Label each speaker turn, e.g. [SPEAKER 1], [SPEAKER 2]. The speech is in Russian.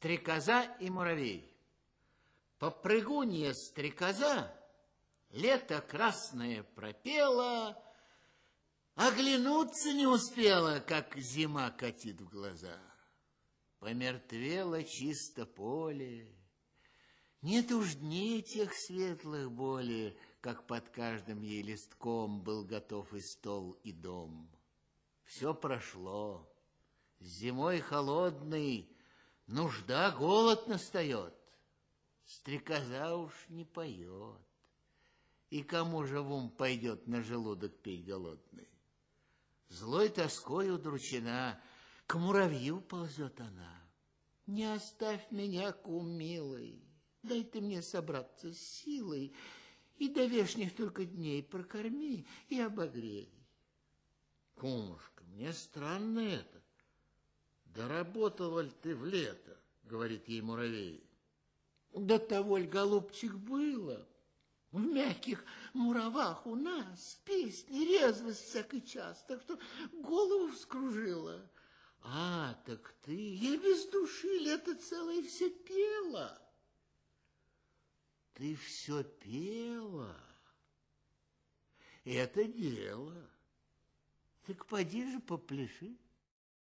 [SPEAKER 1] Стрекоза и муравей. Попрыгунья стрекоза лето красное пропела, Оглянуться не успела, как зима катит в глаза. Помертвело чисто поле, Нет уж дней тех светлых боли, Как под каждым ей листком Был готов и стол, и дом. Все прошло, зимой холодный, Нужда, голод настает, Стрекоза уж не поет. И кому же в ум пойдет на желудок петь голодный? Злой тоской удручена, к муравью ползет она. Не оставь меня, кум милый, дай ты мне собраться с силой, и до вешних только дней прокорми и обогрей. Кумушка, мне странно это. Доработала ли ты в лето, говорит ей муравей. До того ли, голубчик, было, в мягких муравах у нас песни резвость всякий час, так что голову вскружила. А, так ты, я без души лето целое все пела. Ты все пела. Это дело. Так поди же попляши.